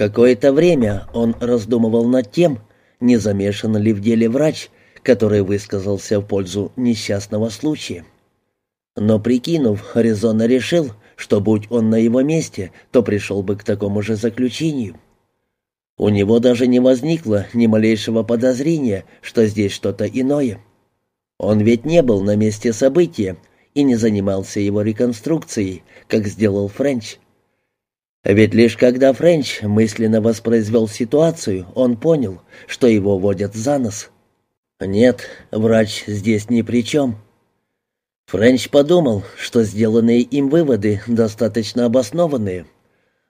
Какое-то время он раздумывал над тем, не замешан ли в деле врач, который высказался в пользу несчастного случая. Но, прикинув, резонно решил, что будь он на его месте, то пришел бы к такому же заключению. У него даже не возникло ни малейшего подозрения, что здесь что-то иное. Он ведь не был на месте события и не занимался его реконструкцией, как сделал Френч. Ведь лишь когда Френч мысленно воспроизвел ситуацию, он понял, что его водят за нос. Нет, врач здесь ни при чем. Френч подумал, что сделанные им выводы достаточно обоснованные.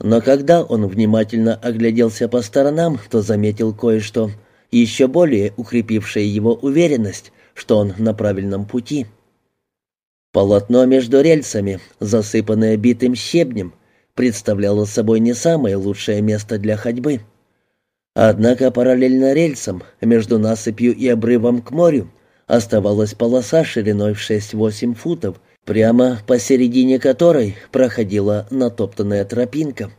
Но когда он внимательно огляделся по сторонам, то заметил кое-что, еще более укрепившее его уверенность, что он на правильном пути. Полотно между рельсами, засыпанное битым щебнем, представляло собой не самое лучшее место для ходьбы. Однако параллельно рельсам, между насыпью и обрывом к морю, оставалась полоса шириной в 6-8 футов, прямо посередине которой проходила натоптанная тропинка.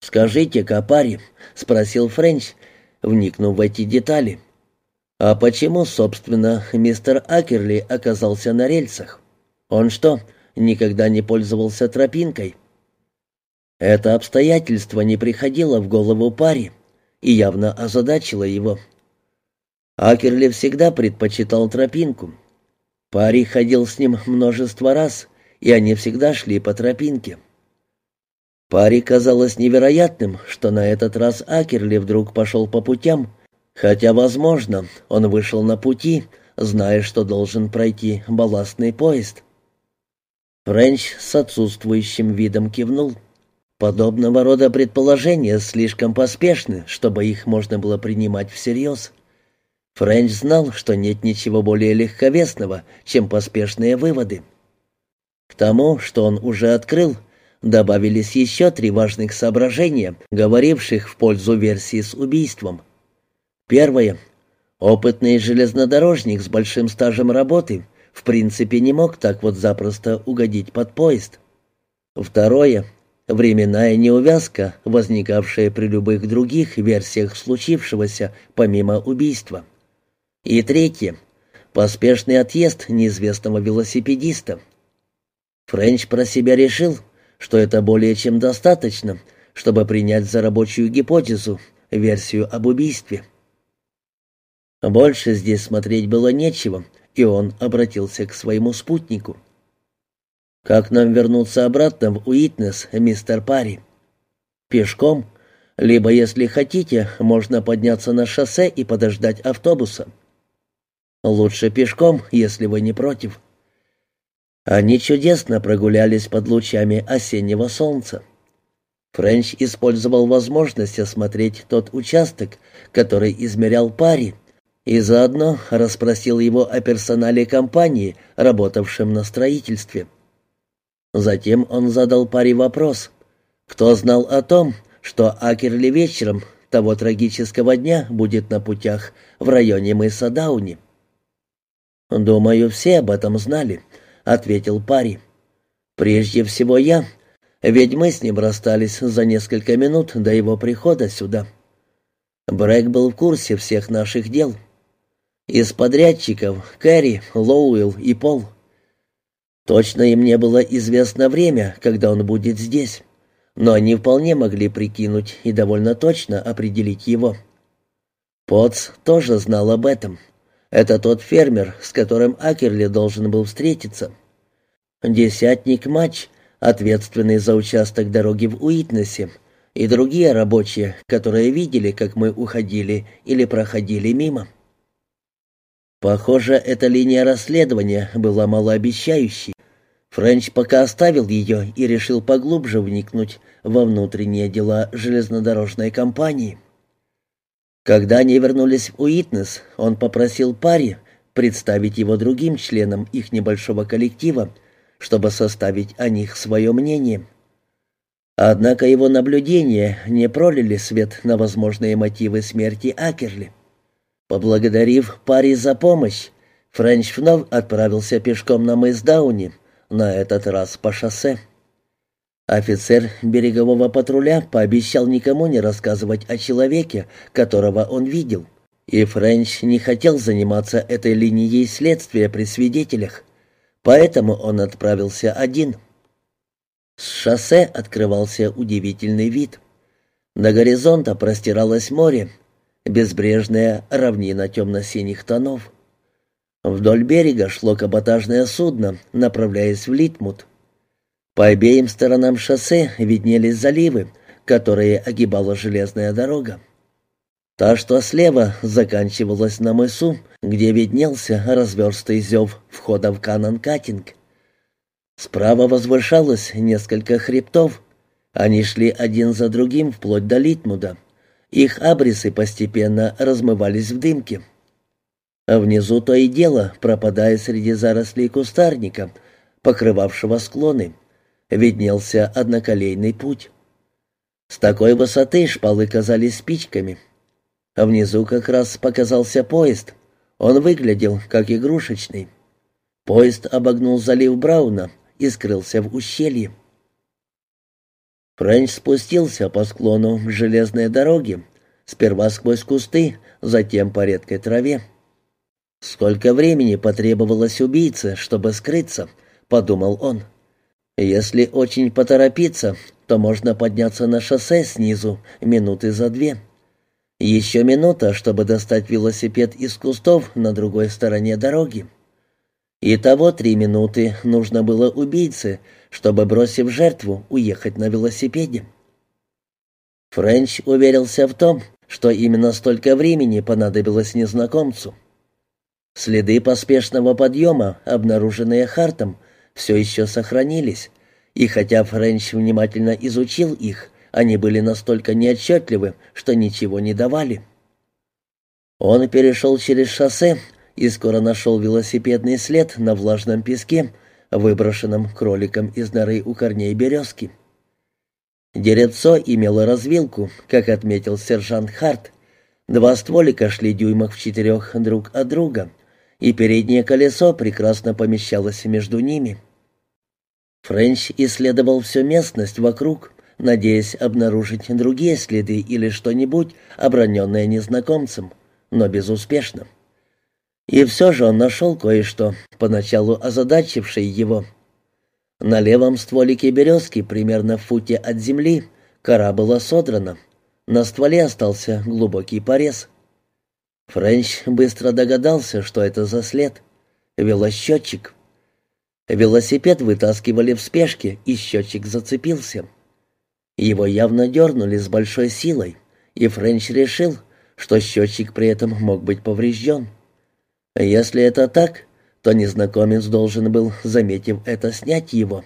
«Скажите-ка, парень», — спросил Френч, вникнув в эти детали, «а почему, собственно, мистер Акерли оказался на рельсах? Он что, никогда не пользовался тропинкой?» Это обстоятельство не приходило в голову паре и явно озадачило его. Акерли всегда предпочитал тропинку. Пари ходил с ним множество раз, и они всегда шли по тропинке. Паре казалось невероятным, что на этот раз Акерли вдруг пошел по путям, хотя, возможно, он вышел на пути, зная, что должен пройти балластный поезд. Френч с отсутствующим видом кивнул. Подобного рода предположения слишком поспешны, чтобы их можно было принимать всерьез. Френч знал, что нет ничего более легковесного, чем поспешные выводы. К тому, что он уже открыл, добавились еще три важных соображения, говоривших в пользу версии с убийством. Первое. Опытный железнодорожник с большим стажем работы в принципе не мог так вот запросто угодить под поезд. Второе. Временная неувязка, возникавшая при любых других версиях случившегося, помимо убийства. И третье. Поспешный отъезд неизвестного велосипедиста. Френч про себя решил, что это более чем достаточно, чтобы принять за рабочую гипотезу версию об убийстве. Больше здесь смотреть было нечего, и он обратился к своему спутнику. «Как нам вернуться обратно в Уитнес, мистер Парри?» «Пешком. Либо, если хотите, можно подняться на шоссе и подождать автобуса». «Лучше пешком, если вы не против». Они чудесно прогулялись под лучами осеннего солнца. Френч использовал возможность осмотреть тот участок, который измерял пари, и заодно расспросил его о персонале компании, работавшем на строительстве. Затем он задал паре вопрос. Кто знал о том, что Акерли вечером того трагического дня будет на путях в районе мыса Дауни? «Думаю, все об этом знали», — ответил парень. «Прежде всего я, ведь мы с ним расстались за несколько минут до его прихода сюда. Брэк был в курсе всех наших дел. Из подрядчиков Кэрри, Лоуэлл и Пол — Точно им не было известно время, когда он будет здесь, но они вполне могли прикинуть и довольно точно определить его. Потс тоже знал об этом. Это тот фермер, с которым Акерли должен был встретиться. Десятник Матч, ответственный за участок дороги в Уитнесе, и другие рабочие, которые видели, как мы уходили или проходили мимо. Похоже, эта линия расследования была малообещающей. Френч пока оставил ее и решил поглубже вникнуть во внутренние дела железнодорожной компании. Когда они вернулись в Уитнес, он попросил паре представить его другим членам их небольшого коллектива, чтобы составить о них свое мнение. Однако его наблюдения не пролили свет на возможные мотивы смерти Акерли. Поблагодарив паре за помощь, Френч вновь отправился пешком на мыс Дауни, на этот раз по шоссе. Офицер берегового патруля пообещал никому не рассказывать о человеке, которого он видел. И Френч не хотел заниматься этой линией следствия при свидетелях. Поэтому он отправился один. С шоссе открывался удивительный вид. До горизонта простиралось море, безбрежная равнина темно-синих тонов. Вдоль берега шло каботажное судно, направляясь в Литмут. По обеим сторонам шоссе виднелись заливы, которые огибала железная дорога. Та, что слева, заканчивалась на мысу, где виднелся разверстый зев входа в Канан-Катинг. Справа возвышалось несколько хребтов. Они шли один за другим вплоть до Литмуда. Их абрисы постепенно размывались в дымке. А внизу то и дело, пропадая среди зарослей кустарника, покрывавшего склоны, виднелся одноколейный путь. С такой высоты шпалы казались спичками — а внизу как раз показался поезд. Он выглядел как игрушечный. Поезд обогнул залив Брауна и скрылся в ущелье. Френч спустился по склону к железной дороге, сперва сквозь кусты, затем по редкой траве. «Сколько времени потребовалось убийце, чтобы скрыться?» — подумал он. «Если очень поторопиться, то можно подняться на шоссе снизу минуты за две». Еще минута, чтобы достать велосипед из кустов на другой стороне дороги. Итого три минуты нужно было убийце, чтобы, бросив жертву, уехать на велосипеде. Френч уверился в том, что именно столько времени понадобилось незнакомцу. Следы поспешного подъема, обнаруженные Хартом, все еще сохранились, и хотя Френч внимательно изучил их, они были настолько неотчетливы, что ничего не давали. Он перешел через шоссе и скоро нашел велосипедный след на влажном песке, выброшенном кроликом из норы у корней березки. Дерецо имело развилку, как отметил сержант Харт. Два стволика шли дюймах в четырех друг от друга, и переднее колесо прекрасно помещалось между ними. Френч исследовал всю местность вокруг, надеясь обнаружить другие следы или что-нибудь, оброненное незнакомцем, но безуспешно. И все же он нашел кое-что, поначалу озадачившее его. На левом стволике березки, примерно в футе от земли, кора была содрана. На стволе остался глубокий порез. Френч быстро догадался, что это за след. Велосчетчик. Велосипед вытаскивали в спешке, и счетчик зацепился. Его явно дернули с большой силой, и Френч решил, что счетчик при этом мог быть поврежден. Если это так, то незнакомец должен был, заметив это, снять его.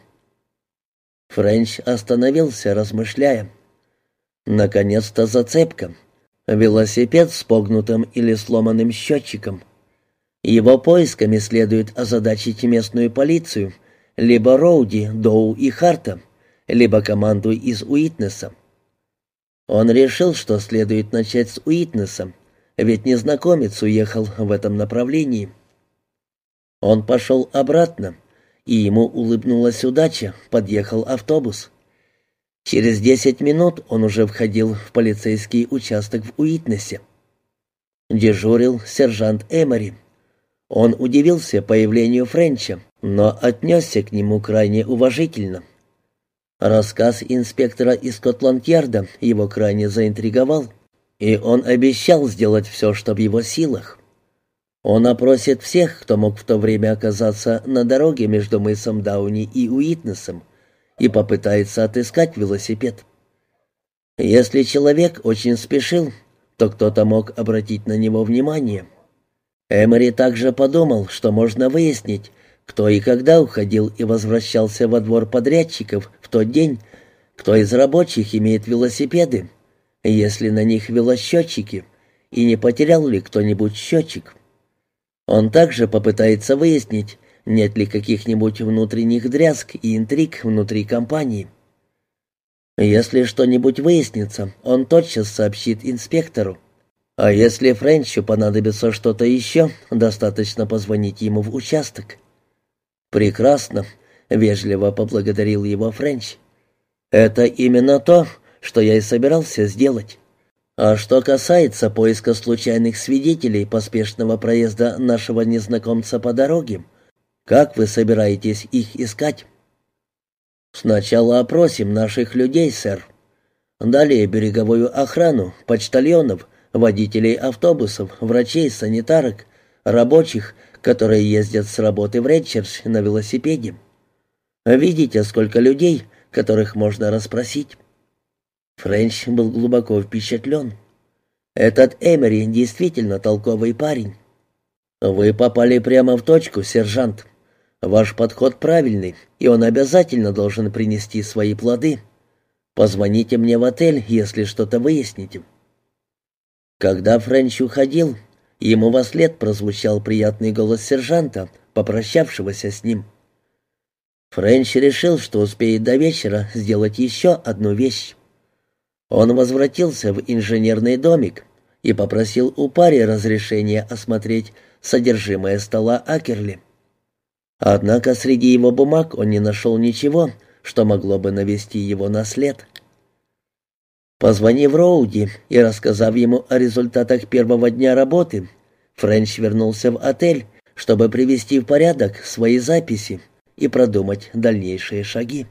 Френч остановился, размышляя. Наконец-то зацепка. Велосипед с погнутым или сломанным счетчиком. Его поисками следует озадачить местную полицию, либо Роуди, Доу и Харта — либо команду из Уитнеса. Он решил, что следует начать с Уитнеса, ведь незнакомец уехал в этом направлении. Он пошел обратно, и ему улыбнулась удача, подъехал автобус. Через десять минут он уже входил в полицейский участок в Уитнесе. Дежурил сержант Эмори. Он удивился появлению Френча, но отнесся к нему крайне уважительно. Рассказ инспектора из Скотланд-Ярда его крайне заинтриговал, и он обещал сделать все, что в его силах. Он опросит всех, кто мог в то время оказаться на дороге между мысом Дауни и Уитнесом, и попытается отыскать велосипед. Если человек очень спешил, то кто-то мог обратить на него внимание. Эмори также подумал, что можно выяснить, кто и когда уходил и возвращался во двор подрядчиков в тот день, кто из рабочих имеет велосипеды, если на них велосчетчики, и не потерял ли кто-нибудь счетчик. Он также попытается выяснить, нет ли каких-нибудь внутренних дрязг и интриг внутри компании. Если что-нибудь выяснится, он тотчас сообщит инспектору. А если Френчу понадобится что-то еще, достаточно позвонить ему в участок. «Прекрасно», — вежливо поблагодарил его Френч. Это именно то, что я и собирался сделать. А что касается поиска случайных свидетелей поспешного проезда нашего незнакомца по дороге, как вы собираетесь их искать? Сначала опросим наших людей, сэр. Далее береговую охрану, почтальонов, водителей автобусов, врачей, санитарок, рабочих, которые ездят с работы в Редчерч на велосипеде. Видите, сколько людей, которых можно расспросить. Френч был глубоко впечатлен. Этот Эмери действительно толковый парень. Вы попали прямо в точку, сержант. Ваш подход правильный, и он обязательно должен принести свои плоды. Позвоните мне в отель, если что-то выясните. Когда Френч уходил, ему во след прозвучал приятный голос сержанта, попрощавшегося с ним. Френч решил, что успеет до вечера сделать еще одну вещь. Он возвратился в инженерный домик и попросил у пари разрешения осмотреть содержимое стола Акерли. Однако среди его бумаг он не нашел ничего, что могло бы навести его на след. Позвонив Роуди и рассказав ему о результатах первого дня работы, Френч вернулся в отель, чтобы привести в порядок свои записи и продумать дальнейшие шаги.